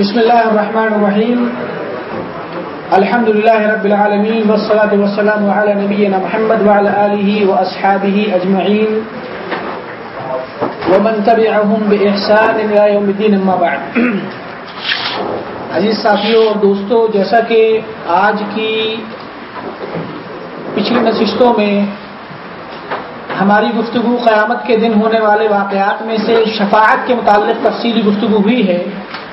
بسم الله الرحمن الرحيم الحمد لله رب العالمين والصلاة والسلام على نبينا محمد وعلى آله وأصحابه أجمعين ومن تبعهم بإحسان إلى يوم الدين ما بعد۔ عزیز ساتھیوں اور دوستوں جیسا کہ آج کی پچھلی نشستوں میں ہماری گفتگو قیامت کے دن ہونے والے واقعات میں سے شفاعت کے متعلق تفصیلی گفتگو ہوئی ہے۔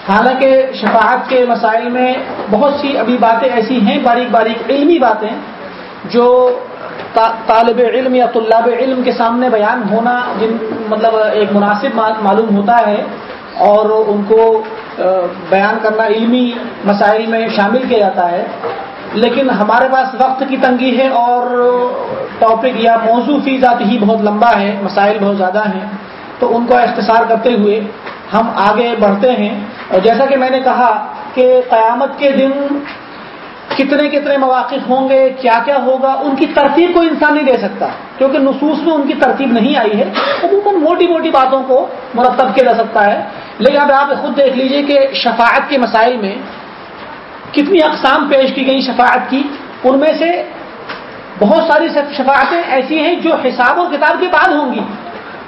حالانکہ شفاعت کے مسائل میں بہت سی ابھی باتیں ایسی ہیں، باریک باریک علمی باتیں، جو طالب علم یا طلاب علم کے سامنے بیان ہونا جن مطلب ایک مناسب معلوم ہوتا ہے اور ان کو بیان کرنا علمی مسائل میں شامل کیا جاتا ہے۔ لیکن ہمارے پاس وقت کی تنگی ہے اور ٹاپک یا موضوع فی ذات ہی بہت لمبا ہے، مسائل بہت زیادہ ہیں۔ تو ان کو اختصار کرتے ہوئے ہم آگے بڑھتے ہیں اور جیسا کہ میں نے کہا کہ قیامت کے دن کتنے کتنے مواقع ہوں گے، کیا کیا ہوگا، ان کی ترتیب کو انسان نہیں دے سکتا، کیونکہ نصوص میں ان کی ترتیب نہیں آئی ہے، عموماً موٹی موٹی باتوں کو مرتب کیا جا سکتا ہے۔ لیکن اب آپ خود دیکھ لیجیے کہ شفاعت کے مسائل میں کتنی اقسام پیش کی گئی شفاعت کی، ان میں سے بہت ساری شفاعتیں ایسی ہیں جو حساب و کتاب کے بعد ہوں گی،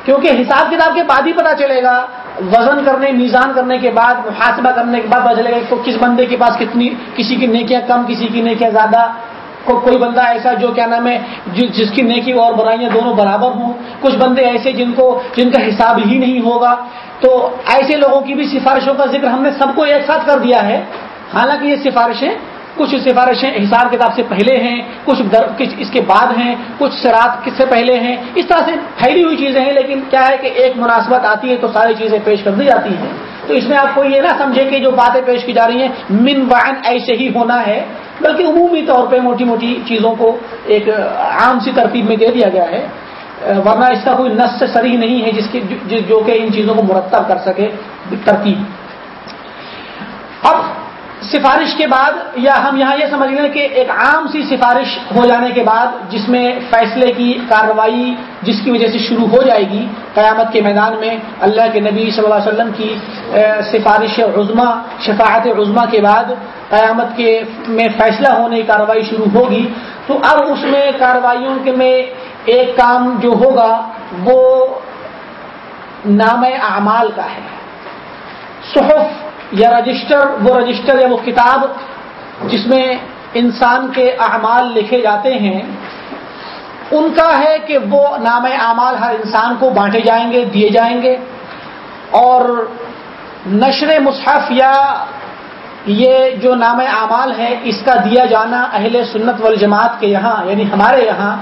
کیونکہ حساب کتاب کے بعد ہی پتا چلے گا وزن کرنے، میزان کرنے کے بعد، محاسبہ کرنے کے بعد پتا چلے گا تو کس بندے کے پاس کتنی، کسی کی نیکیاں کم، کسی کی نیکیاں زیادہ۔ کو کوئی بندہ ایسا جو کیا نام ہے جس کی نیکی اور برائیاں دونوں برابر ہوں۔ کچھ بندے ایسے جن کو جن کا حساب ہی نہیں ہوگا۔ تو ایسے لوگوں کی بھی سفارشوں کا ذکر ہم نے سب کو ایک ساتھ کر دیا ہے۔ حالانکہ یہ سفارشیں کچھ سفارشیں حساب کتاب سے پہلے ہیں، کچھ اس کے بعد ہیں، کچھ شراب کس سے پہلے ہیں، اس طرح سے پھیلی ہوئی چیزیں ہیں، لیکن کیا ہے کہ ایک مناسبت آتی ہے تو ساری چیزیں پیش کر دی جاتی ہیں۔ تو اس میں آپ کو یہ نہ سمجھے کہ جو باتیں پیش کی جا رہی ہیں من وائن ایسے ہی ہونا ہے، بلکہ عمومی طور پہ موٹی موٹی چیزوں کو ایک عام سی ترتیب میں دے دیا گیا ہے۔ ورنہ اس کا کوئی نس سری نہیں ہے جس کی جو کہ ان چیزوں کو مرتب کر سکے ترتیب۔ سفارش کے بعد یا ہم یہاں یہ سمجھ لیں کہ ایک عام سی سفارش ہو جانے کے بعد جس میں فیصلے کی کارروائی جس کی وجہ سے شروع ہو جائے گی قیامت کے میدان میں اللہ کے نبی صلی اللہ علیہ وسلم کی سفارش عظما شفاعت عظما کے بعد قیامت کے میں فیصلہ ہونے کی کارروائی شروع ہوگی۔ تو اب اس میں کارروائیوں کے میں ایک کام جو ہوگا وہ نام اعمال کا ہے۔ صحف یا رجسٹر، وہ رجسٹر یا وہ کتاب جس میں انسان کے اعمال لکھے جاتے ہیں، ان کا ہے کہ وہ نام اعمال ہر انسان کو بانٹے جائیں گے، دیے جائیں گے۔ اور نشر مصحف یا یہ جو نام اعمال ہے، اس کا دیا جانا اہل سنت والجماعت کے یہاں یعنی ہمارے یہاں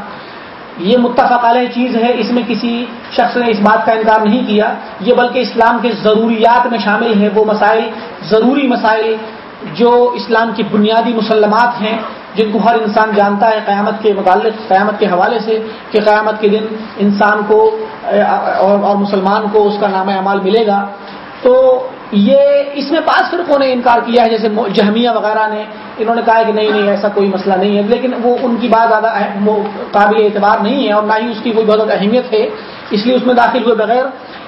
یہ متفق علیہ چیز ہے، اس میں کسی شخص نے اس بات کا انکار نہیں کیا۔ یہ بلکہ اسلام کے ضروریات میں شامل ہے وہ مسائل، ضروری مسائل جو اسلام کی بنیادی مسلمات ہیں، جن کو ہر انسان جانتا ہے قیامت کے متعلق، قیامت کے حوالے سے کہ قیامت کے دن انسان کو، اور مسلمان کو اس کا نام اعمال ملے گا۔ تو یہ اس میں پانچ فرقوں نے انکار کیا ہے، جیسے جہمیہ وغیرہ نے، انہوں نے کہا کہ نہیں نہیں، ایسا کوئی مسئلہ نہیں ہے۔ لیکن وہ ان کی بات زیادہ قابل اعتبار نہیں ہے اور نہ ہی اس کی کوئی بہت اہمیت ہے۔ اس لیے اس میں داخل ہوئے بغیر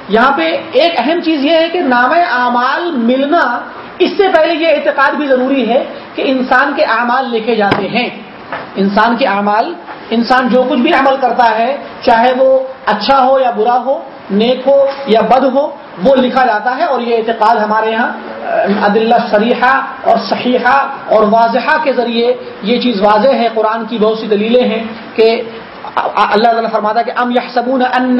یہاں پہ ایک اہم چیز یہ ہے کہ نام اعمال ملنا، اس سے پہلے یہ اعتقاد بھی ضروری ہے کہ انسان کے اعمال لکھے جاتے ہیں۔ انسان کے اعمال، انسان جو کچھ بھی عمل کرتا ہے، چاہے وہ اچھا ہو یا برا ہو، نیک ہو یا بد ہو وہ لکھا جاتا ہے اور یہ اعتقاد ہمارے یہاں عدل صریحہ اور صحیحہ اور واضحہ کے ذریعے یہ چیز واضح ہے، قرآن کی بہت سی دلیلیں ہیں کہ اللہ تعالیٰ فرماتا کہ ام یحسبون ان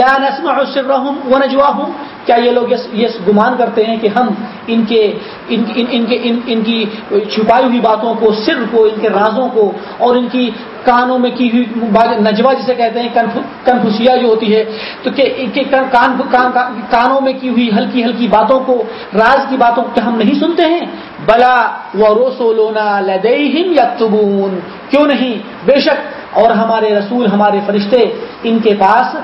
لا نسمع سرهم ونجواهم کیا یہ لوگ یہ گمان کرتے ہیں کہ ہم ان کے ان, ان, ان کے ان, ان کی چھپائی ہوئی باتوں کو سر کو ان کے رازوں کو اور ان کی کانوں میں کی ہوئی نجوا جسے کہتے ہیں کنفسیا جو ہوتی ہے تو کہ کان, کانوں میں کی ہوئی ہلکی ہلکی باتوں کو راز کی باتوں کو ہم نہیں سنتے ہیں؟ بلا و روسولونا لدئی یا کیوں نہیں؟ بے شک اور ہمارے رسول، ہمارے فرشتے ان کے پاس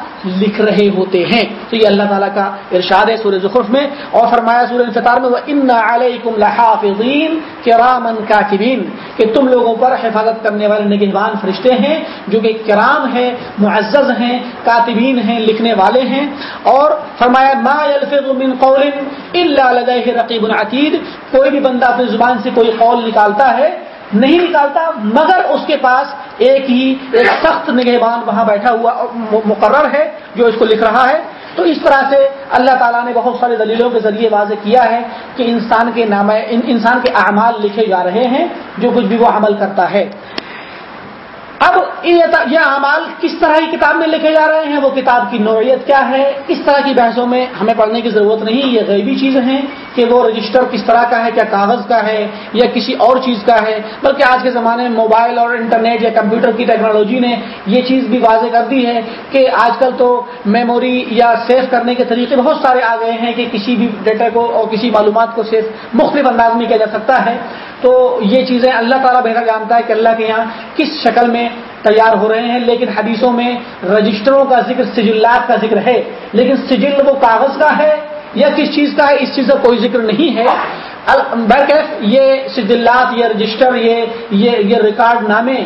لکھ رہے ہوتے ہیں۔ تو یہ اللہ تعالیٰ کا ارشاد ہے سورہ زخرف میں۔ اور فرمایا سورہ انفطار میں وہ ان علیکم لحافظین کرامن کاتبین کہ تم لوگوں پر حفاظت کرنے والے نگہبان فرشتے ہیں جو کہ کرام ہیں، معزز ہیں، کاتبین ہیں، لکھنے والے ہیں۔ اور فرمایا، ما يلفظ من قول الا لديه رقیب عتید کوئی بھی بندہ اپنی زبان سے کوئی قول نکالتا ہے، نہیں نکالتا، مگر اس کے پاس ایک ہی ایک سخت نگہبان وہاں بیٹھا ہوا مقرر ہے، جو اس کو لکھ رہا ہے۔ تو اس طرح سے اللہ تعالیٰ نے بہت ساری دلیلوں کے ذریعے واضح کیا ہے کہ انسان کے نام انسان کے اعمال لکھے جا رہے ہیں، جو کچھ بھی وہ عمل کرتا ہے۔ اب یہ اعمال کس طرح کی کتاب میں لکھے جا رہے ہیں؟ وہ کتاب کی نوعیت کیا ہے؟ اس طرح کی بحثوں میں ہمیں پڑھنے کی ضرورت نہیں، یہ غیبی چیزیں ہیں کہ وہ رجسٹر کس طرح کا ہے، کیا کاغذ کا ہے یا کسی اور چیز کا ہے۔ بلکہ آج کے زمانے میں موبائل اور انٹرنیٹ یا کمپیوٹر کی ٹیکنالوجی نے یہ چیز بھی واضح کر دی ہے کہ آج کل تو میموری یا سیو کرنے کے طریقے بہت سارے آ گئے ہیں کہ کسی بھی ڈیٹا کو اور کسی معلومات کو سیو مختلف انداز میں کیا جا سکتا ہے۔ تو یہ چیزیں اللہ تعالیٰ بہتر جانتا ہے کہ اللہ کے یہاں کس شکل میں تیار ہو رہے ہیں، لیکن حدیثوں میں رجسٹروں کا ذکر، سجلات کا ذکر ہے۔ لیکن سجل وہ کاغذ کا ہے یا کس چیز کا ہے، اس چیز کا کوئی ذکر نہیں ہے۔ برکیف، یہ سجلات، یہ رجسٹر یہ یہ ریکارڈ نامے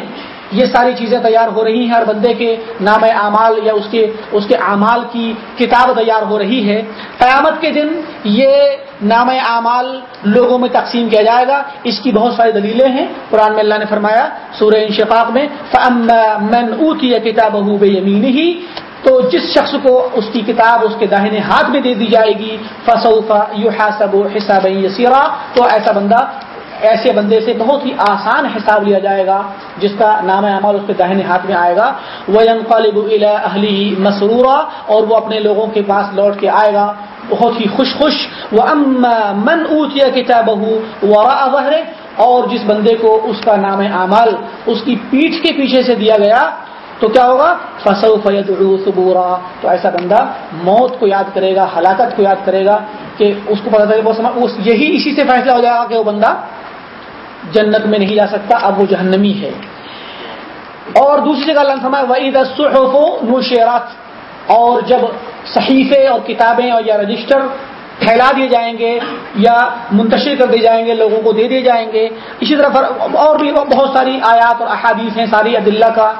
یہ ساری چیزیں تیار ہو رہی ہیں، ہر بندے کے نام اعمال یا اس کے اس کے اعمال کی کتاب تیار ہو رہی ہے۔ قیامت کے دن یہ نام اعمال لوگوں میں تقسیم کیا جائے گا۔ اس کی بہت ساری دلیلیں ہیں۔ قرآن میں اللہ نے فرمایا، سورہ انشقاق میں من اوتی کتاب یمین ہی تو جس شخص کو اس کی کتاب، اس کے داہنے ہاتھ میں دے دی جائے گی فصوفا یو حسب حساب یسیرا تو ایسا بندہ ایسے بندے سے بہت ہی آسان حساب لیا جائے گا، جس کا نام عمل اس کے داہنے ہاتھ میں آئے گا۔ وہ قالب اہلی مسرورا، اور وہ اپنے لوگوں کے پاس لوٹ کے آئے گا۔ بہت ہی خوش خوش وہ من اوتیا کتاب اور جس بندے کو اس کا نام اعمال، اس کی پیٹھ کے پیچھے سے دیا گیا، تو کیا ہوگا؟ فصل فید صبورا تو ایسا بندہ موت کو یاد کرے گا، ہلاکت کو یاد کرے گا کہ اس کو پتا چلے وہ یہی اسی سے فیصلہ ہو جائے گا کہ وہ بندہ جنت میں نہیں جا سکتا، اب وہ جہنمی ہے۔ اور دوسری جگہ لمحہ وعید صحف نوشیرات اور جب صحیفے اور کتابیں اور یا رجسٹر پھیلا دیے جائیں گے یا منتشر کر دیے جائیں گے، لوگوں کو دے دیے جائیں گے۔ اسی طرح اور بھی بہت ساری آیات اور احادیث ہیں، ساری عدلہ کا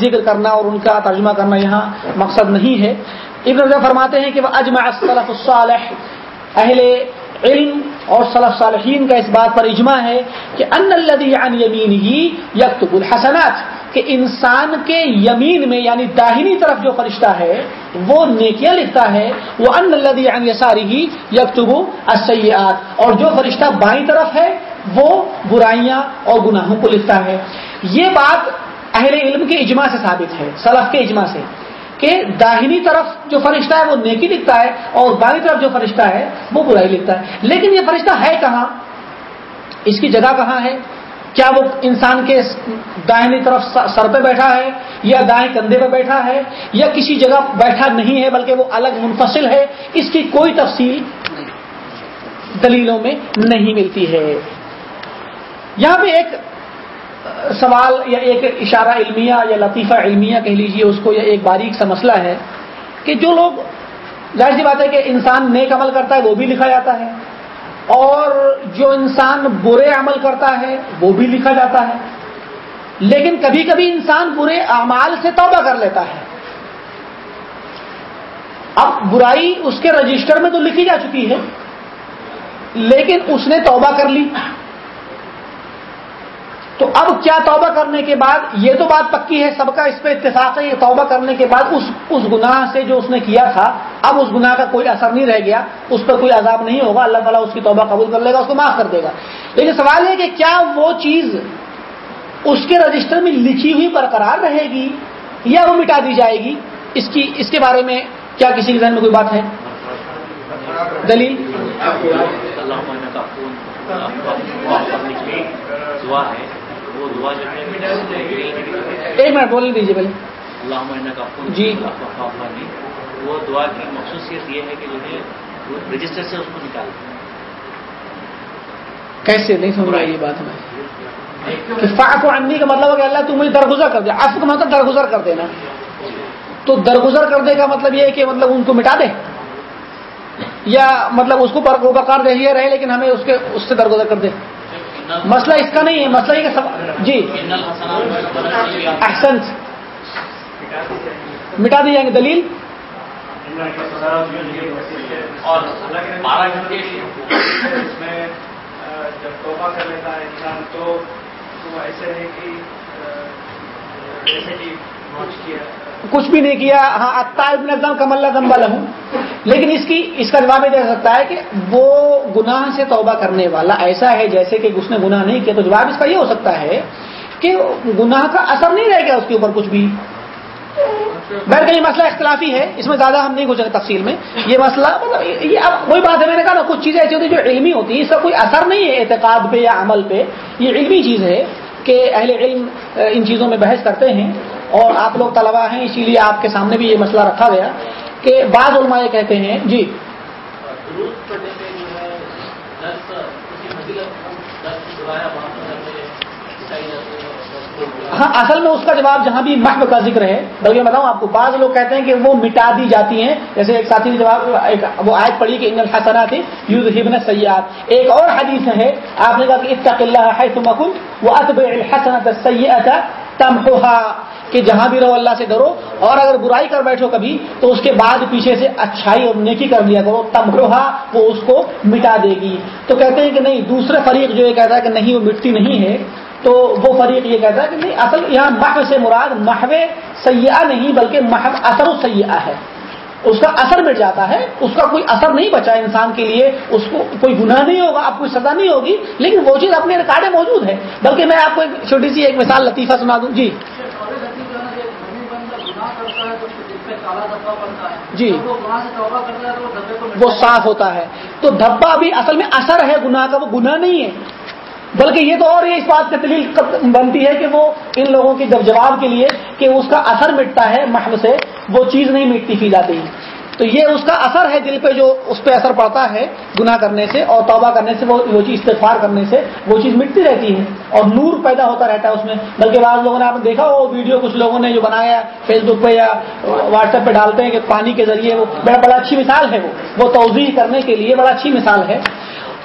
ذکر کرنا اور ان کا ترجمہ کرنا یہاں مقصد نہیں ہے۔ ابن فرماتے ہیں کہ وہ اجماع الصالح۔ اہل علم اور صلف صالحین کا اس بات پر اجماع ہے کہ ان الدی عن یمین ہی یکتب الحسنات، کہ انسان کے یمین میں یعنی داہنی طرف جو فرشتہ ہے، وہ نیکیاں لکھتا ہے، وہ ان الدی عن یساری ہی یکتب السیئات، اور جو فرشتہ بائیں طرف ہے، وہ برائیاں اور گناہوں کو لکھتا ہے۔ یہ بات اہل علم کے اجماع سے ثابت ہے، سلف کے اجماع سے۔ کہ داہنی طرف جو فرشتہ ہے وہ نیکی لکھتا ہے اور بائیں طرف جو فرشتہ ہے وہ برائی لکھتا ہے۔ لیکن یہ فرشتہ ہے کہاں؟ اس کی جگہ کہاں ہے؟ کیا وہ انسان کے دائنی طرف سر پہ بیٹھا ہے یا دائیں کندھے پہ بیٹھا ہے یا کسی جگہ بیٹھا نہیں ہے بلکہ وہ الگ منفصل ہے؟ اس کی کوئی تفصیل دلیلوں میں نہیں ملتی ہے۔ یہاں پہ ایک سوال یا ایک اشارہ علمیہ یا لطیفہ علمیہ کہہ لیجیے اس کو یا ایک باریک سا مسئلہ ہے کہ جو لوگ، ظاہر سی بات ہے کہ انسان نیک عمل کرتا ہے، وہ بھی لکھا جاتا ہے، اور جو انسان برے عمل کرتا ہے، وہ بھی لکھا جاتا ہے۔ لیکن کبھی کبھی انسان برے اعمال سے توبہ کر لیتا ہے۔ اب برائی اس کے رجسٹر میں تو لکھی جا چکی ہے، لیکن اس نے توبہ کر لی۔ تو اب کیا توبہ کرنے کے بعد؟ یہ تو بات پکی ہے، سب کا اس پہ اتفاق ہے، یہ توبہ کرنے کے بعد اس اس گناہ سے جو اس نے کیا تھا، اب اس گناہ کا کوئی اثر نہیں رہ گیا، اس پر کوئی عذاب نہیں ہوگا، اللہ تعالیٰ اس کی توبہ قبول کر لے گا، اس کو معاف کر دے گا۔ لیکن سوال ہے کہ کیا وہ چیز اس کے رجسٹر میں لکھی ہوئی برقرار رہے گی یا وہ مٹا دی جائے گی؟ اس کی، اس کے بارے میں کیا کسی کے ذہن میں کوئی بات ہے؟ دلیل؟ ایک منٹ بولنے دیجیے پہلے جی۔ وہ دعا کی مخصوصیت یہ ہے کہ جو ہے رجسٹر سے اس کو نکال۔ کیسے؟ نہیں سن رہا یہ بات میں۔ فاق و انی کا مطلب ہے کہ اللہ تم مجھے درگزر کر دے۔ آپ کا مطلب درگزر کر دینا۔ تو درگزر کرنے کا مطلب یہ ہے کہ مطلب ان کو مٹا دے۔ یا مطلب اس کو برقرار رہی رہے لیکن ہمیں اس کے اس سے درگزر کر دے۔ مسئلہ اس کا نہیں ہے، مسئلہ یہ کہ جی۔ احسن مٹا دی جائیں گے، دلیل؟ اور بارہ گھنٹے اس میں جب توبہ کر لیتا ہے انسان تو ایسے ہے کہ جیسے کہ کچھ بھی نہیں کیا ہاں ابن نظم کم اللہ دم ہوں لیکن اس کی، اس کا جواب یہ دے سکتا ہے کہ وہ گناہ سے توبہ کرنے والا ایسا ہے جیسے کہ اس نے گناہ نہیں کیا۔ تو جواب اس کا یہ ہو سکتا ہے کہ گناہ کا اثر نہیں رہے گا اس کے اوپر کچھ بھی۔ بہر کا یہ مسئلہ اختلافی ہے، اس میں زیادہ ہم نہیں گزرے تفصیل میں۔ یہ مسئلہ مطلب یہ اب وہی بات ہے، میں نے کہا نا، کچھ چیزیں ایسی ہوتی ہیں جو علمی ہوتی ہیں، اس کا کوئی اثر نہیں ہے اعتقاد پہ یا عمل پہ۔ یہ علمی چیز ہے کہ اہل علم ان چیزوں میں بحث کرتے ہیں۔ اور آپ لوگ طلبا ہیں اسی لیے آپ کے سامنے بھی یہ مسئلہ رکھا گیا کہ بعض علماء یہ کہتے ہیں جی۔ ہاں اصل میں اس کا جواب جہاں بھی محب کا ذکر ہے بلکہ بتاؤں آپ کو بعض لوگ کہتے ہیں کہ وہ مٹا دی جاتی ہیں۔ جیسے ایک ساتھی نے جواب وہ آیت پڑھی کہ انگل حسنات یوز ہبن سیاحت ایک اور حدیث ہے آپ نے کہا کہ اتق اللہ ہے تمکن وہ اتب الحسنت سیاحت تمہا کہ جہاں بھی رہو اللہ سے ڈرو اور اگر برائی کر بیٹھو کبھی تو اس کے بعد پیچھے سے اچھائی اور نیکی کر لیا کرو تمہا وہ اس کو مٹا دے گی تو کہتے ہیں کہ نہیں دوسرے فریق جو یہ کہتا ہے کہ نہیں، وہ مٹتی نہیں ہے تو وہ فریق یہ کہتا ہے کہ نہیں، اصل یہاں محو سے مراد محو سیاح نہیں بلکہ محو اثر و سیاح ہے۔ اس کا اثر مٹ جاتا ہے، اس کا کوئی اثر نہیں بچا انسان کے لیے، اس کو کوئی گناہ نہیں ہوگا اب کوئی سزا نہیں ہوگی، لیکن وہ چیز اپنے ریکارڈ موجود ہے۔ بلکہ میں آپ کو ایک چھوٹی سی ایک مثال لطیفہ سنا دوں۔ جی۔ جی. وہ صاف ہوتا ہے۔ تو دھبا بھی اصل میں اثر ہے گناہ کا وہ گناہ نہیں ہے۔ بلکہ یہ تو اور یہ اس بات کی دلیل بنتی ہے کہ وہ ان لوگوں کے جب جواب کے لیے کہ اس کا اثر مٹتا ہے محل سے وہ چیز نہیں مٹتی کی جاتی تو یہ اس کا اثر ہے دل پہ جو اس پہ اثر پڑتا ہے گناہ کرنے سے اور توبہ کرنے سے وہ چیز استفار کرنے سے وہ چیز مٹتی رہتی ہے اور نور پیدا ہوتا رہتا ہے اس میں۔ بلکہ بعض لوگوں نے آپ نے دیکھا وہ ویڈیو کچھ لوگوں نے جو بنایا فیس بک پہ یا واٹس ایپ پہ ڈالتے ہیں کہ پانی کے ذریعے وہ بڑا بڑا اچھی مثال ہے وہ۔ وہ توضیح کرنے کے لیے بڑا اچھی مثال ہے۔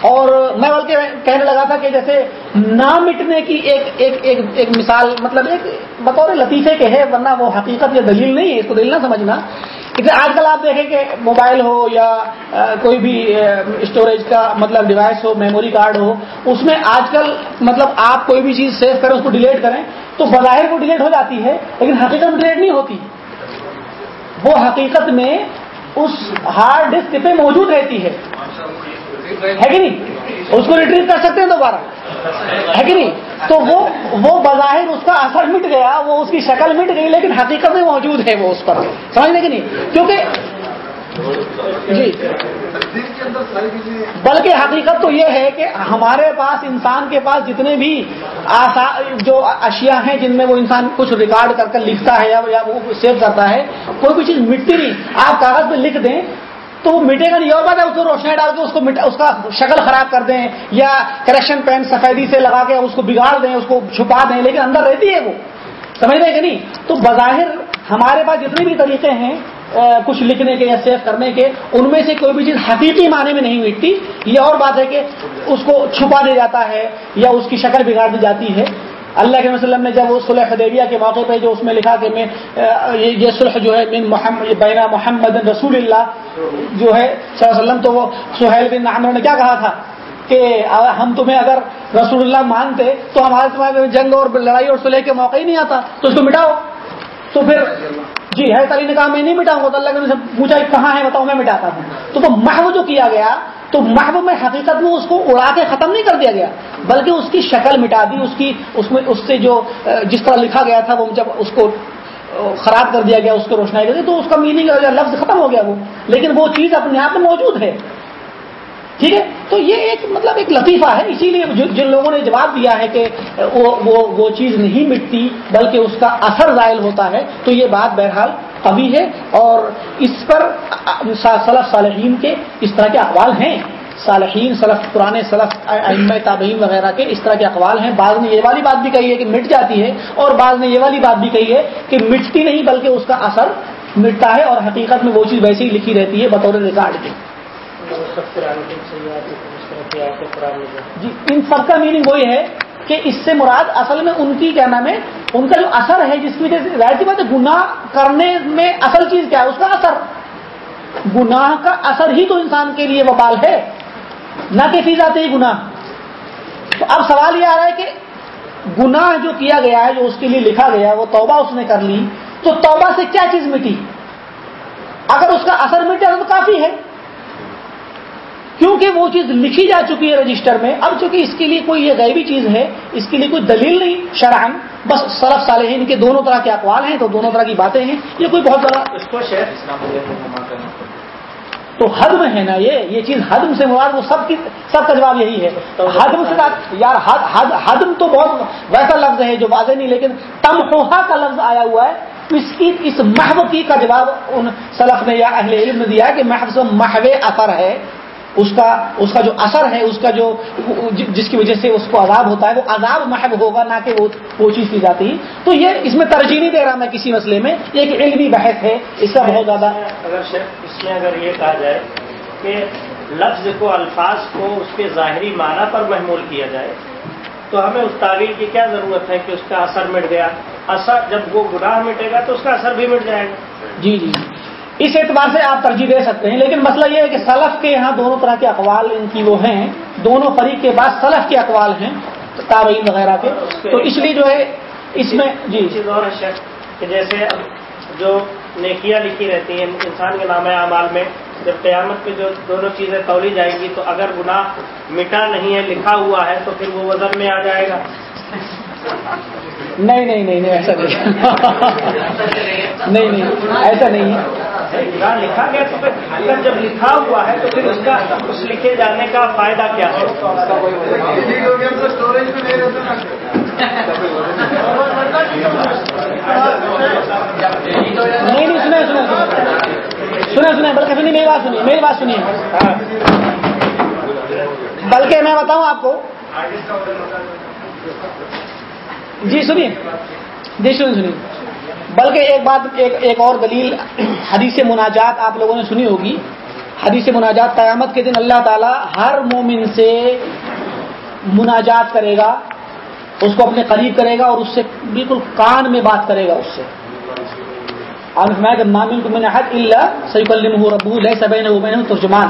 اور میں بلکہ کہنے لگا تھا کہ جیسے نہ مٹنے کی ایک ایک ایک, ایک مثال مطلب ایک بطور لطیفے کے ہے ورنہ وہ حقیقت یا دلیل نہیں ہے اس کو دل نہ سمجھنا۔ آج کل آپ دیکھیں کہ موبائل ہو یا کوئی بھی اسٹوریج کا مطلب ڈیوائس ہو میموری کارڈ ہو، اس میں آج کل مطلب آپ کوئی بھی چیز سیو کریں، اس کو ڈیلیٹ کریں، تو بظاہر وہ ڈیلیٹ ہو جاتی ہے، لیکن حقیقت میں ڈیلیٹ نہیں ہوتی۔ وہ حقیقت میں اس ہارڈ ڈسک پہ موجود رہتی ہے۔ ہے کہ نہیں؟ اس کو ریٹریو کر سکتے ہیں دوبارہ۔ ہے کہ نہیں؟ تو وہ وہ بظاہر اس کا اثر مٹ گیا، وہ اس کی شکل مٹ گئی، لیکن حقیقت میں موجود ہے وہ اس پر۔ سمجھنے کہ نہیں؟ کیونکہ جی۔ بلکہ حقیقت تو یہ ہے کہ ہمارے پاس انسان کے پاس جتنے بھی جو اشیاء ہیں جن میں وہ انسان کچھ ریکارڈ کر کر لکھتا ہے یا وہ سیو کرتا ہے، کوئی بھی چیز مٹتی نہیں۔ آپ کاغذ پہ لکھ دیں تو وہ مٹے گا نہیں اور بات ہے، اس کو روشنی ڈال کے اس کو اس کا شکل خراب کر دیں یا کریکشن پین سفیدی سے لگا کے اس کو بگاڑ دیں، اس کو چھپا دیں، لیکن اندر رہتی ہے وہ۔ سمجھ رہے کہ نہیں؟ تو بظاہر ہمارے پاس جتنے بھی طریقے ہیں کچھ لکھنے کے یا سیو کرنے کے، ان میں سے کوئی بھی چیز حقیقی معنی میں نہیں مٹتی۔ یہ اور بات ہے کہ اس کو چھپا دیا جاتا ہے یا اس کی شکل بگاڑ دی جاتی ہے۔ اللہ کے وسلم نے جب وہ صلح حدیبیہ کے موقع پہ جو اس میں لکھا کہ میں یہ صلح جو ہے، من محمد بین محمد رسول اللہ جو ہے، صلی اللہ علیہ وسلم، تو وہ سہیل بن عمر نے کیا کہا تھا؟ کہ ہم تمہیں اگر رسول اللہ مانتے تو ہمارے تمہارے جنگ اور لڑائی اور صلح کے موقع ہی نہیں آتا، تو اس کو مٹاؤ۔ تو پھر جی ہے علی نے کہا، میں نہیں مٹاؤں گا، تو اللہ نے پوچھا، کہاں ہے؟ بتاؤ، میں مٹاتا ہوں۔ تو وہ محو جو کیا گیا تو محو میں حقیقت میں اس کو اڑا کے ختم نہیں کر دیا گیا بلکہ اس کی شکل مٹا دی اس کی اس میں اس سے جو جس طرح لکھا گیا تھا وہ جب اس کو خراب کر دیا گیا اس کو روشنائی کر دی تو اس کا میننگ لفظ ختم ہو گیا وہ۔ لیکن وہ چیز اپنے آپ میں موجود ہے۔ ٹھیک ہے؟ تو یہ ایک مطلب ایک لطیفہ ہے۔ اسی لیے جن لوگوں نے جواب دیا ہے کہ وہ وہ, وہ چیز نہیں مٹتی بلکہ اس کا اثر زائل ہوتا ہے تو یہ بات بہرحال ابھی ہے۔ اور اس پر صلف صالحین کے اس طرح کے اقوال ہیں۔ صالحین سلف پرانے سلف ام تابعین وغیرہ کے اس طرح کے اقوال ہیں۔ بعض نے یہ والی بات بھی کہی ہے کہ مٹ جاتی ہے اور بعض نے یہ والی بات بھی کہی ہے کہ مٹتی نہیں بلکہ اس کا اثر مٹتا ہے اور حقیقت میں وہ چیز ویسے ہی لکھی رہتی ہے بطور ریکارڈ کے۔ جی ان سب کا میننگ وہی ہے کہ اس سے مراد اصل میں ان کی کیا نام ہے، ان کا جو اثر ہے، جس کی وجہ سے ظاہر سی بات ہے، گناہ کرنے میں اصل چیز کیا ہے؟ اس کا اثر۔ گناہ کا اثر ہی تو انسان کے لیے وبال ہے، نہ کہ فی جاتے ہی گناہ۔ تو اب سوال یہ آ رہا ہے کہ گناہ جو کیا گیا ہے، جو اس کے لیے لکھا گیا وہ توبہ اس نے کر لی، تو توبہ سے کیا چیز مٹی؟ اگر اس کا اثر مٹ جائے تو کافی ہے۔ کیونکہ وہ چیز لکھی جا چکی ہے رجسٹر میں اب چونکہ اس کے لیے کوئی یہ غیبی چیز ہے اس کے لیے کوئی دلیل نہیں شرحن بس سرف صالحین کے دونوں طرح کے اقوال ہیں تو دونوں طرح کی باتیں ہیں یہ کوئی بہت بڑا تو حدم ہے نا یہ یہ چیز حدم سے مراد وہ سب کی سب کا جواب یہی ہے۔ حدم سے یار حد حد حدم تو بہت ویسا لفظ ہے جو واضح نہیں لیکن تمہوہا کا لفظ آیا ہوا ہے۔ اس کی اس محو کی کا جواب ان سلف نے یا اہل علم نے دیا کہ محو سے محو اثر ہے۔ اس کا اس کا جو اثر ہے اس کا جو جس کی وجہ سے اس کو عذاب ہوتا ہے وہ عذاب محب ہوگا نہ کہ وہ وہ چیز کی جاتی تو یہ اس میں ترجیح نہیں دے رہا میں کسی مسئلے میں یہ ایک علمی بحث ہے۔ اس کا بہت زیادہ اگر اس میں اگر یہ کہا جائے کہ لفظ کو الفاظ کو اس کے ظاہری معنی پر محمول کیا جائے تو ہمیں اس تعویل کی کیا ضرورت ہے کہ اس کا اثر مٹ گیا؟ اثر جب وہ گناہ مٹے گا تو اس کا اثر بھی مٹ جائے گا۔ جی جی۔ اس اعتبار سے آپ ترجیح دے سکتے ہیں لیکن مسئلہ یہ ہے کہ سلف کے یہاں دونوں طرح کے اقوال ان کی وہ ہیں دونوں فریق کے بعد سلف کے اقوال ہیں تابعین وغیرہ کے۔ تو اس لیے جو ہے اس میں جی۔ چیز اور کہ جیسے جو نیکیاں لکھی رہتی ہیں انسان کے نام اعمال میں جب قیامت پہ جو دونوں چیزیں تولی جائیں گی تو اگر گناہ مٹا نہیں ہے لکھا ہوا ہے تو پھر وہ وزن میں آ جائے گا۔ نہیں نہیں نہیں ایسا نہیں۔ نہیں نہیں ایسا نہیں۔ گناہ لکھا گیا تو پھر اگر جب لکھا ہوا ہے تو پھر اس کا اس لکھے جانے کا فائدہ کیا ہے؟ نہیں نہیں سنے سنے سنے سنے بلکہ سنیے میری بات سنیے، میری بات سنیے۔ بلکہ میں بتاؤں آپ کو۔ جی سنیے۔ جی سنیے سنیے۔ بلکہ ایک بات، ایک ایک اور دلیل حدیث مناجات آپ لوگوں نے سنی ہوگی۔ حدیث مناجات قیامت کے دن اللہ تعالیٰ ہر مومن سے مناجات کرے گا، اس کو اپنے قریب کرے گا اور اس سے بالکل کان میں بات کرے گا اس سے۔ میں نے اللہ ترجمان۔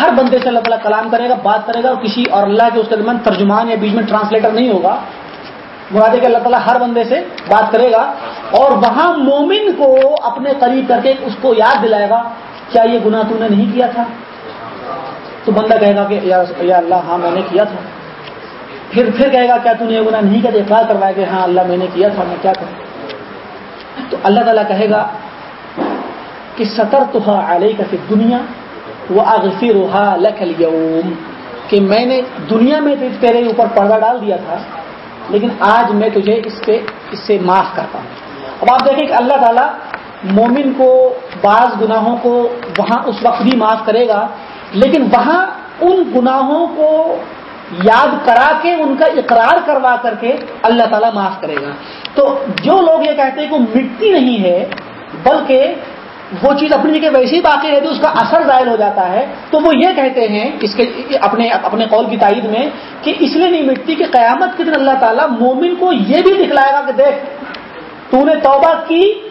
ہر بندے سے اللہ تعالیٰ کلام کرے گا، بات کرے گا اور کسی اور اللہ کے اس کے درمیان ترجمان یا بیچ میں ٹرانسلیٹر نہیں ہوگا۔ مراد کہ اللہ تعالیٰ ہر بندے سے بات کرے گا اور وہاں مومن کو اپنے قریب کر کے اس کو یاد دلائے گا، کیا یہ گناہ تو نے نہیں کیا تھا؟ تو بندہ کہے گا کہ یا اللہ ہاں میں نے کیا تھا۔ پھر پھر کہے گا، کیا تو نے یہ گناہ نہیں کیا؟ اقرار کروائے کہ ہاں اللہ میں نے کیا تھا، میں کیا کروں؟ تو اللہ تعالیٰ کہے گا کہ سطر تو علیہ کا پھر دنیا وہ اغفی روحا کہ میں نے دنیا میں تیرے اوپر پردہ ڈال دیا تھا لیکن آج میں تجھے اس پہ، اس سے معاف کرتا ہوں۔ اب آپ دیکھیں کہ اللہ تعالیٰ مومن کو، بعض گناہوں کو وہاں اس وقت بھی معاف کرے گا، لیکن وہاں ان گناہوں کو یاد کرا کے، ان کا اقرار کروا کر کے اللہ تعالیٰ معاف کرے گا۔ تو جو لوگ یہ کہتے ہیں کہ وہ مٹتی نہیں ہے، بلکہ وہ چیز اپنی جگہ ویسے ہی باقی رہتی ہے، اس کا اثر ظاہر ہو جاتا ہے۔ تو وہ یہ کہتے ہیں اس کے اپنے اپنے قول کی تائید میں کہ اس لیے نہیں مٹتی کہ قیامت کے دن اللہ تعالیٰ مومن کو یہ بھی دکھلائے گا کہ دیکھ، تو نے توبہ کی،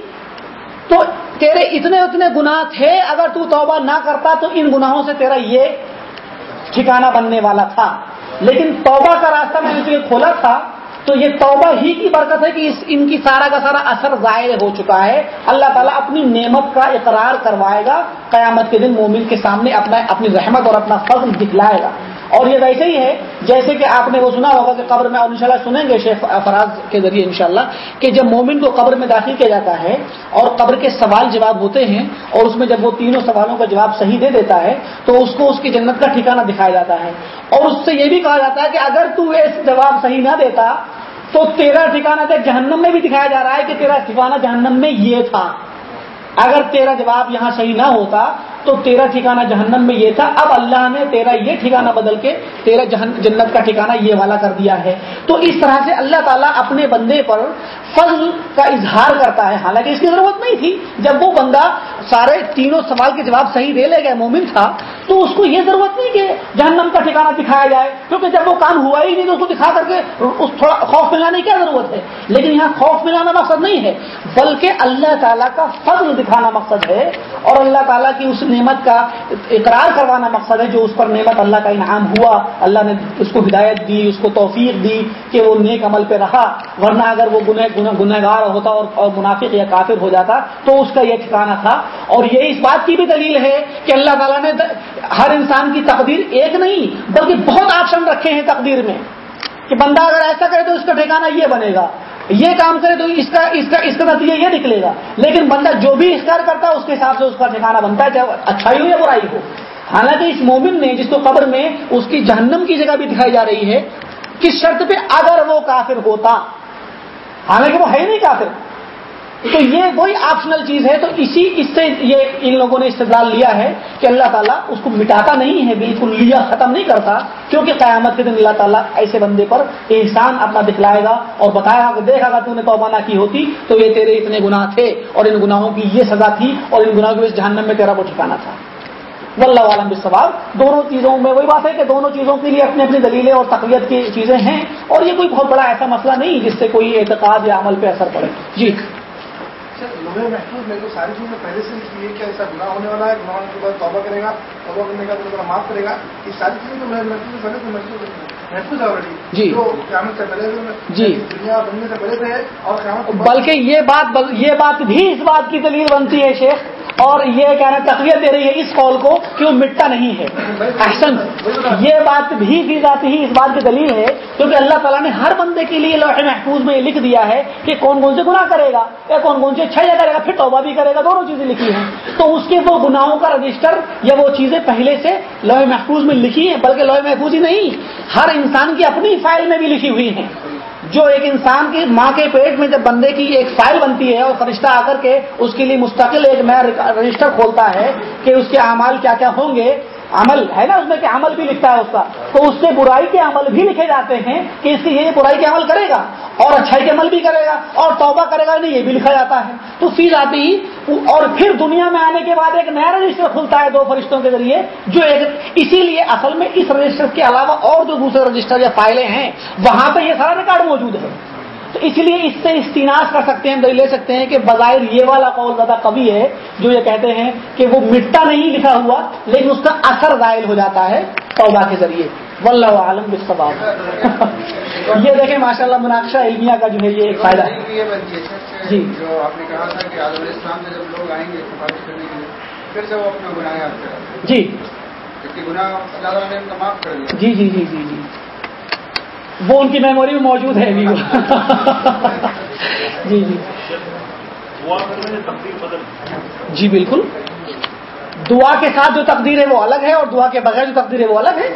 تو تیرے اتنے اتنے گناہ تھے، اگر تو توبہ نہ کرتا تو ان گناہوں سے تیرا یہ ٹھکانہ بننے والا تھا۔ لیکن توبہ کا راستہ میں نے تجھے کھولا تھا تو یہ توبہ ہی کی برکت ہے کہ اس ان کی سارا کا سارا اثر ظاہر ہو چکا ہے۔ اللہ تعالیٰ اپنی نعمت کا اقرار کروائے گا۔ قیامت کے دن مومن کے سامنے اپنا اپنی رحمت اور اپنا فضل دکھلائے گا۔ اور یہ ویسے ہی ہے، جیسے کہ آپ نے وہ سنا ہوگا کہ قبر میں ان سنیں گے شیخ افراز کے ذریعے انشاءاللہ کہ جب مومن کو قبر میں داخل کیا جاتا ہے اور قبر کے سوال جواب ہوتے ہیں اور اس میں جب وہ تینوں سوالوں کا جواب صحیح دے دیتا ہے تو اس کو اس کی جنت کا ٹھکانہ دکھایا جاتا ہے۔ اور اس سے یہ بھی کہا جاتا ہے کہ اگر تو یہ جواب صحیح نہ دیتا تو تیرا ٹھکانا تھا جہنم میں بھی دکھایا جا رہا ہے کہ تیرا ٹھکانا جہنم میں یہ تھا۔ اگر تیرا جواب یہاں صحیح نہ ہوتا تو تیرا ٹھکانا جہنم میں یہ تھا۔ اب اللہ نے تیرا یہ ٹھکانا بدل کے تیرا جنت کا ٹھکانا یہ والا کر دیا ہے۔ تو اس طرح سے اللہ تعالیٰ اپنے بندے پر فضل کا اظہار کرتا ہے۔ حالانکہ اس کی ضرورت نہیں تھی۔ جب وہ بندہ سارے تینوں سوال کے جواب صحیح دے لے گئے، مومن تھا، تو اس کو یہ ضرورت نہیں کہ جہنم کا ٹھکانا دکھایا جائے۔ کیونکہ جب وہ کام ہوا ہی نہیں تو اس کو دکھا کر کے اس تھوڑا خوف ملانے کی کیا ضرورت ہے؟ لیکن یہاں خوف ملانا مقصد نہیں ہے، بلکہ اللہ تعالیٰ کا فضل دکھانا مقصد ہے اور اللہ تعالیٰ کی اس نعمت کا اقرار کروانا مقصد ہے جو اس پر نعمت اللہ کا انعام ہوا۔ اللہ نے اس کو ہدایت دی، اس کو توفیق دی کہ وہ نیک عمل پہ رہا، ورنہ اگر وہ گنہ گار ہوتا اور منافق یا کافر ہو جاتا تو اس کا یہ ٹھکانا تھا۔ اور یہ اس بات کی بھی دلیل ہے کہ اللہ تعالیٰ نے ہر انسان کی تقدیر ایک نہیں، بلکہ بہت آپشن رکھے ہیں تقدیر میں۔ کہ بندہ اگر ایسا کرے تو اس کا ٹھکانا یہ بنے گا۔ یہ کام کرے تو اس کا اس کا اس کا نتیجہ یہ نکلے گا۔ لیکن بندہ جو بھی اختیار کرتا ہے، اس کے حساب سے اس کا ٹھکانا بنتا ہے، چاہے اچھائی ہو یا برائی ہو۔ حالانکہ اس مومن نے جس کو قبر میں اس کی جہنم کی جگہ بھی دکھائی جا رہی ہے، کس شرط پہ اگر وہ کافر ہوتا حالانکہ وہ ہے نہیں کافر۔ تو یہ وہی آپشنل چیز ہے۔ تو اسی اس سے یہ ان لوگوں نے استدلال لیا ہے کہ اللہ تعالیٰ اس کو مٹاتا نہیں ہے، بالکل لیا، ختم نہیں کرتا۔ کیونکہ قیامت کے دن اللہ تعالیٰ ایسے بندے پر احسان اپنا دکھلائے گا اور بتایا گا کہ دیکھا گا تو نے توبہ نہ کی ہوتی تو یہ تیرے اتنے گناہ تھے اور ان گناہوں کی یہ سزا تھی اور ان گناہوں کی جہنم میں تیرا وہ ٹھکانا تھا۔ واللہ عالم سوال دونوں چیزوں میں وہی بات ہے کہ دونوں چیزوں کے لیے اپنی اپنی دلیلیں اور تقویت کی چیزیں ہیں اور یہ کوئی بہت بڑا ایسا مسئلہ نہیں جس سے کوئی اعتقاد یا عمل پہ اثر پڑے۔ جی۔ محفوظ میں تو ساری چیزیں پہلے سے یہ کہ ایسا گناہ ہونے والا ہے گناہ ہونے کے بعد توبہ کرے گا، توبہ کرنے کا معاف کرے گا، یہ ساری چیزیں تو محفوظ ہے جی. جی. ہے بلکہ یہ بات یہ بات بھی اس بات کی دلیل بنتی ہے شیخ اور یہ کیا نا تقویت دے رہی ہے اس قول کو کہ وہ مٹتا نہیں ہے۔ احسن یہ بات بھی کی جاتی ہی اس بات کی دلیل ہے کیونکہ اللہ تعالیٰ نے ہر بندے کے لیے لوہے محفوظ میں یہ لکھ دیا ہے کہ کون کون سے گناہ کرے گا یا کون کون سے اچھا کرے گا پھر توبہ بھی کرے گا دونوں چیزیں لکھی ہیں۔ تو اس کے وہ گناہوں کا رجسٹر یا وہ چیزیں پہلے سے لوہے محفوظ میں لکھی ہیں بلکہ لوہے محفوظ ہی نہیں ہر انسان کی اپنی فائل میں بھی لکھی ہوئی ہیں۔ جو ایک انسان کی ماں کے پیٹ میں جب بندے کی ایک فائل بنتی ہے اور فرشتہ آ کر کے اس کے لیے مستقل ایک نیا رجسٹر کھولتا ہے کہ اس کے اعمال کیا کیا ہوں گے عمل ہے نا اس میں کہ عمل بھی لکھتا ہے اس کا۔ تو اس سے برائی کے عمل بھی لکھے جاتے ہیں کہ اس کے یہ برائی کے عمل کرے گا اور اچھائی کے عمل بھی کرے گا اور توبہ کرے گا، نہیں، یہ بھی لکھا جاتا ہے۔ تو فی آتی اور پھر دنیا میں آنے کے بعد ایک نیا رجسٹر کھلتا ہے دو فرشتوں کے ذریعے، جو ایک اسی لیے اصل میں اس رجسٹر کے علاوہ اور جو دوسرے رجسٹر یا فائلیں ہیں، وہاں پہ یہ سارا ریکارڈ موجود ہے۔ تو اس لیے اس سے استناس کر سکتے ہیں لے سکتے ہیں کہ بظاہر یہ والا قول زیادہ کبھی ہے جو یہ کہتے ہیں کہ وہ مٹا نہیں لکھا ہوا لیکن اس کا اثر ظاہر ہو جاتا ہے توبہ کے ذریعے۔ واللہ عالم بسباب یہ دیکھیں ماشاء اللہ مناقشہ علمیہ کا جو ہے یہ ایک فائدہ ہے۔ جی۔ جو آپ نے کہا تھا کہ عالم اسلام میں جب لوگ آئیں گے کرنے کے لیے پھر سے وہ اپنا گناہ یاد کریں۔ جی۔ گناہ اللہ نے معاف کر دیا۔ جی جی جی جی جی۔ وہ ان کی میموری میں موجود ہے جی جی۔ جی بالکل۔ دعا کے ساتھ جو تقدیر ہے وہ الگ ہے اور دعا کے بغیر جو تقدیر ہے وہ الگ ہے۔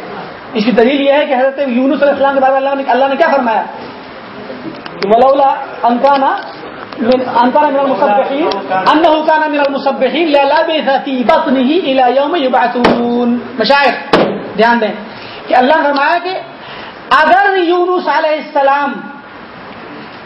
اس کی دلیل یہ ہے کہ حضرت یونس علیہ السلام کے بارے میں اللہ نے اللہ نے کیا فرمایا؟ ولولا انکانا انکانا من المصبحین من المصبحین الى مشائخ دھیان دیں۔ کہ اللہ نے فرمایا کہ اگر یونس علیہ السلام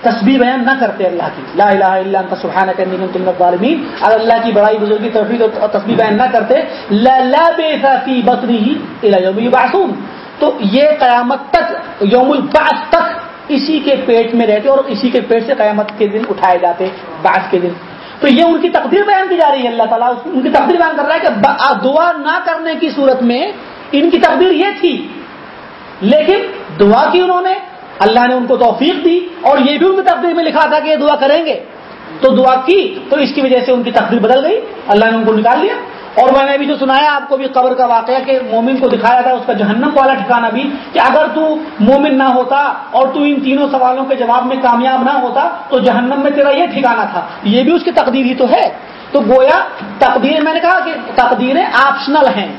تسبیح بیان نہ کرتے اللہ کی، لا الہ الا انت سبحانک انی کنت من الظالمین، اگر اللہ کی بڑائی بزرگی توحید اور تسبیح بیان نہ کرتے للبث فی بطنه الى یوم یبعثون۔ تو یہ قیامت تک، یوم البعث تک اسی کے پیٹ میں رہتے اور اسی کے پیٹ سے قیامت کے دن اٹھائے جاتے، بعث کے دن۔ تو یہ ان کی تقدیر بیان کی جا رہی ہے، اللہ تعالیٰ ان کی تقدیر بیان کر رہا ہے کہ دعا نہ کرنے کی صورت میں ان کی تقدیر یہ تھی۔ لیکن دعا کی انہوں نے، اللہ نے ان کو توفیق دی اور یہ بھی ان کی تقدیر میں لکھا تھا کہ یہ دعا کریں گے۔ تو دعا کی، تو اس کی وجہ سے ان کی تقدیر بدل گئی، اللہ نے ان کو نکال لیا۔ اور میں نے ابھی جو سنایا، آپ کو بھی قبر کا واقعہ کہ مومن کو دکھایا تھا، اس کا جہنم والا ٹھکانا بھی کہ اگر تو مومن نہ ہوتا اور تو ان تینوں سوالوں کے جواب میں کامیاب نہ ہوتا، تو جہنم میں تیرا یہ ٹھکانا تھا۔ یہ بھی اس کی تقدیر ہی تو ہے۔ تو گویا تقدیر، میں نے کہا کہ تقدیریں آپشنل ہیں۔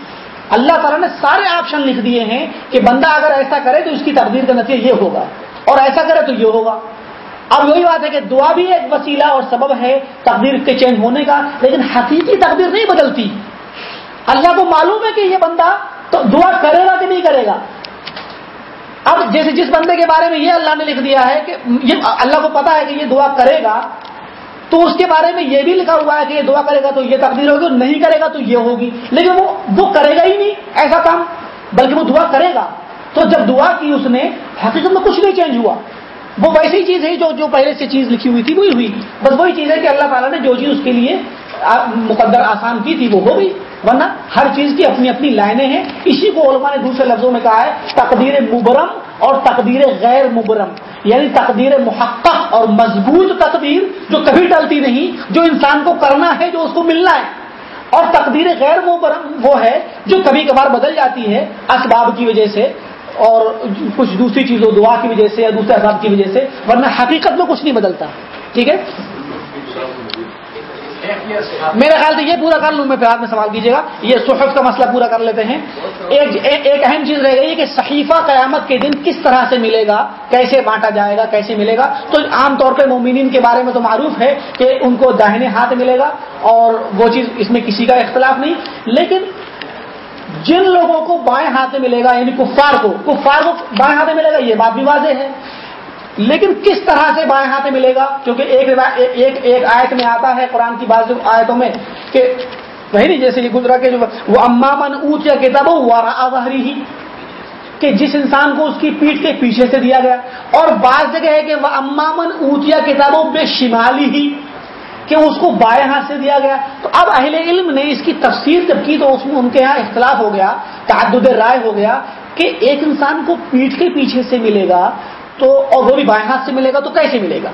اللہ تعالیٰ نے سارے آپشن لکھ دیے ہیں کہ بندہ اگر ایسا کرے تو اس کی تقدیر کا نتیجہ یہ ہوگا اور ایسا کرے تو یہ ہوگا۔ اب وہی بات ہے کہ دعا بھی ایک وسیلہ اور سبب ہے تقدیر کے چینج ہونے کا، لیکن حقیقی تقدیر نہیں بدلتی۔ اللہ کو معلوم ہے کہ یہ بندہ تو دعا کرے گا کہ نہیں کرے گا۔ اب جیسے جس بندے کے بارے میں یہ اللہ نے لکھ دیا ہے کہ یہ اللہ کو پتا ہے کہ یہ دعا کرے گا تو اس کے بارے میں یہ بھی لکھا ہوا ہے کہ یہ دعا کرے گا تو یہ تقدیر ہوگی نہیں کرے گا تو یہ ہوگی۔ لیکن وہ وہ کرے گا ہی نہیں، ایسا کام، بلکہ وہ دعا کرے گا۔ تو جب دعا کی اس نے، حقیقت میں کچھ نہیں چینج ہوا۔ وہ ویسی چیز ہے جو جو پہلے سے چیز لکھی ہوئی تھی، وہی ہوئی۔ بس وہی چیز ہے کہ اللہ تعالیٰ نے جو چیز اس کے لیے مقدر آسان کی تھی، وہ ہو گئی۔ ورنہ ہر چیز کی اپنی اپنی لائنیں ہیں۔ اسی کو علماء نے دوسرے لفظوں میں کہا ہے، تقدیر مبرم اور تقدیر غیر مبرم۔ یعنی تقدیر محقق اور مضبوط تقدیر جو کبھی ٹلتی نہیں، جو انسان کو کرنا ہے، جو اس کو ملنا ہے۔ اور تقدیر غیر وہ ہے جو کبھی کبھار بدل جاتی ہے اسباب کی وجہ سے اور کچھ دوسری چیزوں، دعا کی وجہ سے یا دوسرے اسباب کی وجہ سے، ورنہ حقیقت میں کچھ نہیں بدلتا۔ ٹھیک ہے؟ میرے خیال سے یہ پورا کر لوں، میں پھر میں سوال کیجیے گا۔ یہ صحف کا مسئلہ پورا کر لیتے ہیں۔ جی- ایک ایک اہم چیز رہ گئی کہ صحیفہ قیامت کے دن کس طرح سے ملے گا، کیسے بانٹا جائے گا، کیسے ملے گا۔ تو عام طور پہ مومنین کے بارے میں تو معروف ہے کہ ان کو داہنے ہاتھ ملے گا اور وہ چیز اس میں کسی کا اختلاف نہیں۔ لیکن جن لوگوں کو بائیں ہاتھ میں ملے گا یعنی کفار کو کفار کو بائیں ہاتھ میں ملے گا، یہ بات بھی واضح ہے۔ لیکن کس طرح سے بائیں ہاتھ میں ملے گا؟ کیونکہ ایک ایک ایک آیت میں آتا ہے قرآن کی بعض آیتوں میں کہ وہی نہیں، جیسے گزرا کے جو وہ امامن اونچ یا کتاب ظہری ہی، کہ جس انسان کو اس کی پیٹ کے پیچھے سے دیا گیا۔ اور بعض جگہ ہے کہ وہ امامن اونچیا کتابوں بے شمالی ہی، کہ اس کو بائیں ہاتھ سے دیا گیا۔ تو اب اہل علم نے اس کی تفسیر جب کی تو اس میں ان کے یہاں اختلاف ہو گیا، تعدد رائے ہو گیا کہ ایک انسان کو پیٹ کے پیچھے سے ملے گا۔ تو اور وہ بھی بائیں ہاتھ سے ملے گا تو کیسے ملے گا؟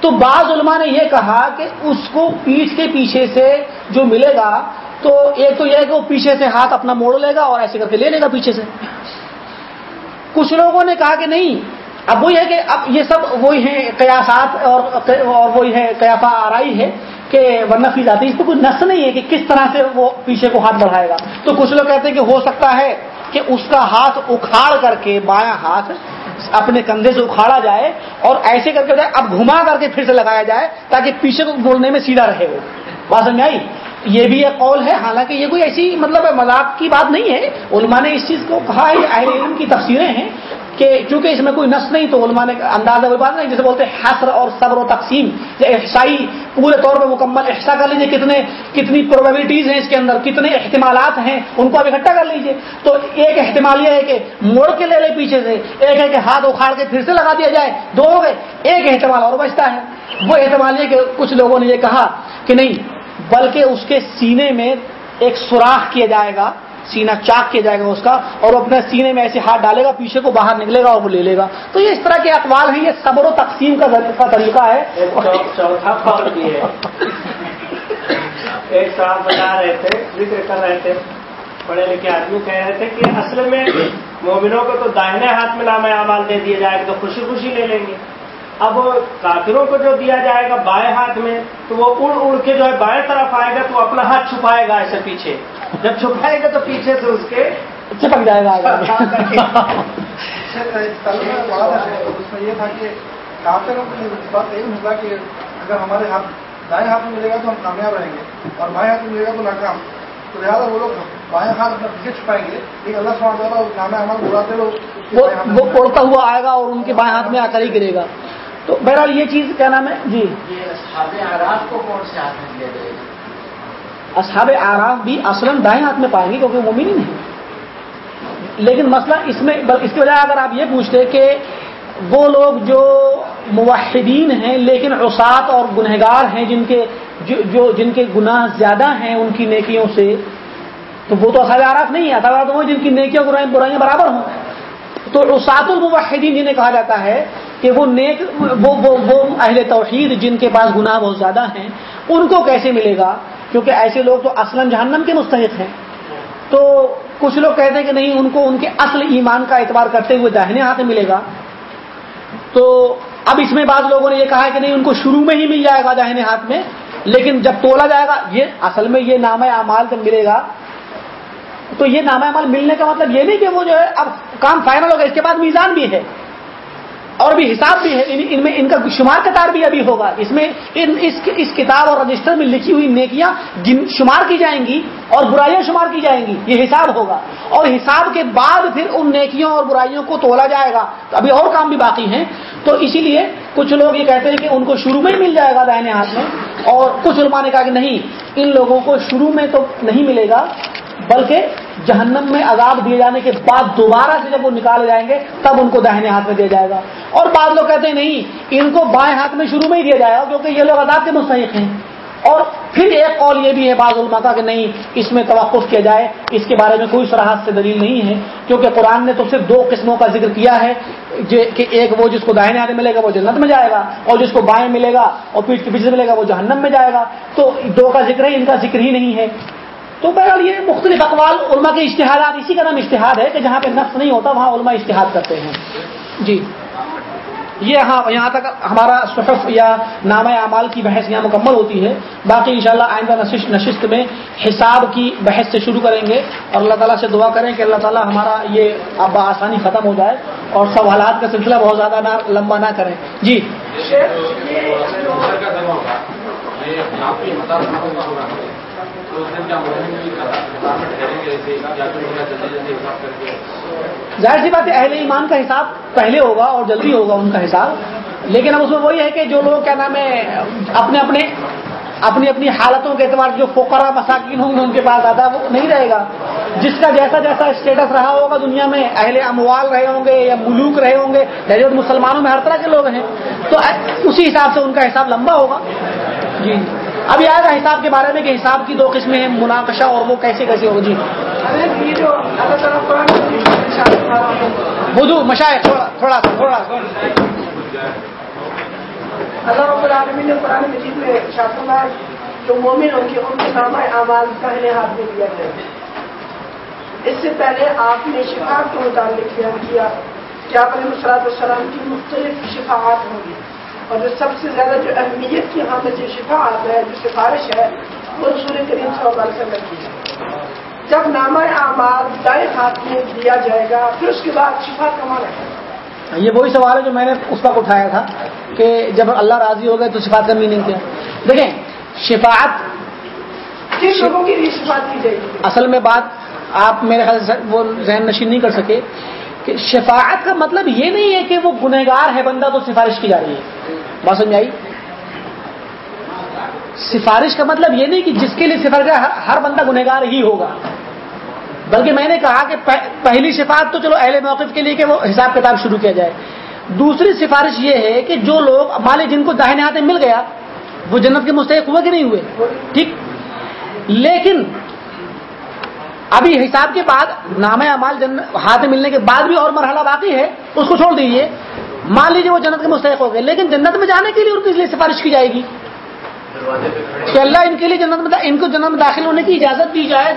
تو بعض علماء نے یہ کہا کہ اس کو پیٹھ کے پیچھے سے جو ملے گا، تو ایک تو یہ ہے کہ وہ پیچھے سے ہاتھ اپنا موڑ لے گا اور ایسے کر کے لے لے گا پیچھے سے۔ کچھ لوگوں نے کہا کہ نہیں، اب وہی ہے کہ اب یہ سب وہی ہیں قیاسات اور وہی ہے قیافہ آرائی ہے کہ ورنہ فی جاتی اس پہ کوئی نس نہیں ہے کہ کس طرح سے وہ پیچھے کو ہاتھ بڑھائے گا۔ تو کچھ لوگ کہتے ہیں کہ ہو سکتا ہے کہ اس کا ہاتھ اکھاڑ کر کے بایاں ہاتھ اپنے کندھے سے اکھاڑا جائے اور ایسے کر کے اب گھما کر کے پھر سے لگایا جائے تاکہ پیچھے کو بولنے میں سیدھا رہے وہ۔ بات آئی؟ یہ بھی ایک قول ہے، حالانکہ یہ کوئی ایسی مطلب مذاق کی بات نہیں ہے۔ علماء نے اس چیز کو کہا ہے اہل علم کی تفسیریں ہیں کہ چونکہ اس میں کوئی نس نہیں، تو علماء نے اندازہ کوئی بات نہیں جیسے بولتے ہیں حسر اور صبر و تقسیم احسائی پورے طور پہ مکمل احسا کر لیجیے کتنے، کتنی پروبیبلٹیز ہیں اس کے اندر، کتنے احتمالات ہیں، ان کو آپ اکٹھا کر لیجیے تو ایک احتمال یہ ہے کہ موڑ کے لے لے پیچھے سے، ایک ہے کہ ہاتھ اکھاڑ کے پھر سے لگا دیا جائے، دو ہو گئے، ایک احتمال اور بچتا ہے۔ وہ احتمال یہ کہ کچھ لوگوں نے یہ کہا کہ نہیں بلکہ اس کے سینے میں ایک سوراخ کیا جائے گا سینا چاک کیا جائے گا اس کا، اور وہ اپنے سینے میں ایسے ہاتھ ڈالے گا، پیچھے کو باہر نکلے گا اور وہ لے لے گا۔ تو یہ اس طرح کے اقوال ہیں، یہ صبر و تقسیم کا طریقہ ہے۔ ایک صاحب بتا رہے تھے، ذکر کر رہے تھے۔ پڑھے لکھے آدمی کہہ رہے تھے کہ اصل میں مومنوں کو تو داہنے ہاتھ میں نام اعمال دے دیا جائے، تو خوشی خوشی لے لیں گے۔ اب کافروں کو جو دیا جائے گا بائیں ہاتھ میں تو وہ اڑ اڑ کے جو ہے بائیں طرف آئے گا تو اپنا ہاتھ چھپائے گا ایسے پیچھے۔ جب چھپائے گا تو پیچھے سے اس کے چپک جائے گا اس میں یہ تھا کہ کافروں کو ہوگا کہ اگر ہمارے ہاتھ دائیں ہاتھ میں ملے گا تو ہم کامیاب رہیں گے اور بائیں ہاتھ میں ملے گا تو ناکام۔ تو لہٰذا وہ لوگ بائیں ہاتھ اپنا پیچھے چھپائیں گے۔ لیکن اللہ سبحانہ تعالیٰ اس نام ہمارے اڑاتے لوگ وہ اڑتا ہوا آئے گا اور ان کے بائیں ہاتھ میں آ کر ہی گرے گا تو بہرحال یہ چیز کیا نام ہے؟ جی۔ کو کون سے ہاتھ میں دیا جائے گا اصحاب آراف بھی اصلاً دائیں ہاتھ میں پائیں گے کیونکہ وہ نہیں ہے لیکن مسئلہ اس میں اس کی وجہ اگر آپ یہ پوچھتے کہ وہ لوگ جو موحدین ہیں لیکن اوسات اور گنہگار ہیں جن کے جو جن کے گناہ زیادہ ہیں ان کی نیکیوں سے تو وہ تو اصحاب آراف نہیں ہے اصحاب وہ جن کی نیکیاں برائیاں برابر ہوں۔ تو اوسات الموحدین جنہیں کہا جاتا ہے کہ وہ نیک وہ وہ, وہ اہل توحید جن کے پاس گناہ بہت زیادہ ہیں ان کو کیسے ملے گا؟ کیونکہ ایسے لوگ تو اصلاً جہنم کے مستحق ہیں۔ تو کچھ لوگ کہتے ہیں کہ نہیں ان کو ان کے اصل ایمان کا اعتبار کرتے ہوئے داہنے ہاتھ ملے گا۔ تو اب اس میں بعض لوگوں نے یہ کہا کہ نہیں ان کو شروع میں ہی مل جائے گا داہنے ہاتھ میں لیکن جب تولا جائے گا یہ اصل میں یہ نام اعمال جب ملے گا تو یہ نام اعمال ملنے کا مطلب یہ نہیں کہ وہ جو ہے اب کام فائنل ہوگا اس کے بعد میزان بھی ہے۔ اور بھی حساب بھی ہے ان, ان میں ان کا شمار قطار بھی ابھی ہوگا۔ اس میں ان اس, اس کتاب اور رجسٹر میں لکھی ہوئی نیکیاں گن شمار کی جائیں گی اور برائیاں شمار کی جائیں گی یہ حساب ہوگا۔ اور حساب کے بعد پھر ان نیکیوں اور برائیوں کو تولا جائے گا۔ تو ابھی اور کام بھی باقی ہیں۔ تو اسی لیے کچھ لوگ یہ کہتے ہیں کہ ان کو شروع میں ہی مل جائے گا دائنے ہاتھ میں۔ اور کچھ علماء نے کہا کہ نہیں ان لوگوں کو شروع میں تو نہیں ملے گا بلکہ جہنم میں عذاب دیے جانے کے بعد دوبارہ سے جب وہ نکالے جائیں گے، تب ان کو داہنے ہاتھ میں دیا جائے گا۔ اور بعض لوگ کہتے ہیں، نہیں، ان کو بائیں ہاتھ میں شروع میں ہی دیا جائے گا، کیونکہ یہ لوگ عذاب کے مستحق ہیں۔ اور پھر ایک قول یہ بھی ہے بعض علماء کا کہ نہیں، اس میں توقف کیا جائے، اس کے بارے میں کوئی سراہد سے دلیل نہیں ہے۔ کیونکہ قرآن نے تو صرف دو قسموں کا ذکر کیا ہے کہ ایک وہ جس کو داہنے ہاتھ ملے گا، وہ جنت میں جائے گا، اور جس کو بائیں ملے گا اور پیٹ کے پیچھے ملے گا، وہ جہنم میں جائے گا۔ تو دو کا ذکر ہے ان کا ذکر ہی نہیں ہے۔ تو بہرحال یہ مختلف اقوال علماء کے اشتہارات اسی کا نام اشتہاد ہے کہ جہاں پہ نفس نہیں ہوتا وہاں علماء اشتہاد کرتے ہیں جی یہ ہاں یہاں تک ہمارا صحف یا نام اعمال کی بحث یہاں مکمل ہوتی ہے باقی انشاءاللہ آئندہ نشست میں حساب کی بحث سے شروع کریں گے اور اللہ تعالیٰ سے دعا کریں کہ اللہ تعالیٰ ہمارا یہ اب آسانی ختم ہو جائے اور سوالات کا سلسلہ بہت زیادہ نہ لمبا نہ کریں جی ظاہر سی بات ہے، اہل ایمان کا حساب پہلے ہوگا اور جلدی ہوگا ان کا حساب۔ لیکن اب اس میں وہی ہے کہ جو لوگ، کیا نام ہے، اپنے اپنے، اپنی اپنی حالتوں کے اعتبار جو فوکرا مساکین ہوں گے، ان کے پاس آتا وہ نہیں رہے گا۔ جس کا جیسا جیسا اسٹیٹس رہا ہوگا، دنیا میں اہل اموال رہے ہوں گے یا ملوک رہے ہوں گے جیسے مسلمانوں میں ہر طرح کے لوگ ہیں، تو اسی حساب سے ان کا حساب لمبا ہوگا۔ جی۔ ابھی آئے گا حساب کے بارے میں کہ حساب کی دو قسمیں ہیں مناقشہ اور وہ کیسے کیسے ہوگا جی۔ بدو مشاعر تھوڑا سا تھوڑا۔ سا اللہ رب العالمین نے قرآن مجید میں شاطمہ جو مومن ہوں گے ان کے نام اعمال پہلے ہاتھ میں دیا گیا۔ اس سے پہلے آپ نے شفاعت کے متعلق بیان کیا۔ کہ آپ علیہ السلام کی مختلف شفاعت ہوں گی۔ اور جو سب سے زیادہ جو اہمیت کی ہاں میں جو شفاعت ہے جو سفارش ہے وہ رسول کریم صلی اللہ علیہ وسلم کی ہے۔ جب نامہ اعمال دائیں ہاتھ میں دیا جائے گا پھر اس کے بعد شفا کمانا ہے۔ یہ وہی سوال ہے جو میں نے اس وقت اٹھایا تھا کہ جب اللہ راضی ہو گئے تو شفاعت کا میننگ کیا۔ دیکھیں شفاعت کس لوگوں کی بھی شفاعت کی جائے گی۔ اصل میں بات آپ میرے خیال سے وہ ذہن نشین نہیں کر سکے کہ شفاعت کا مطلب یہ نہیں ہے کہ وہ گنہگار ہے بندہ تو سفارش کی جا رہی ہے۔ بات سمجھ آئی۔ سفارش کا مطلب یہ نہیں کہ جس کے لیے سفارش ہر بندہ گنہگار ہی ہوگا۔ بلکہ میں نے کہا کہ پہلی سفارت تو چلو اہل موقف کے لیے کہ وہ حساب کتاب شروع کیا جائے۔ دوسری سفارش یہ ہے کہ جو لوگ مالے جن کو داہنے ہاتھ مل گیا، وہ جنت کے مستحق ہوئے کہ نہیں ہوئے؟ ٹھیک۔ لیکن ابھی حساب کے بعد نام امال ہاتھ ملنے کے بعد بھی اور مرحلہ باقی ہے، اس کو چھوڑ دیجیے مان لیجیے وہ جنت کے مستحق ہو گئے لیکن جنت میں جانے کے لیے ان کے لیے سفارش کی جائے گی۔ کہ اللہ ان کے لیے جنت میں ان کو جنت میں داخل ہونے کی اجازت دی جائے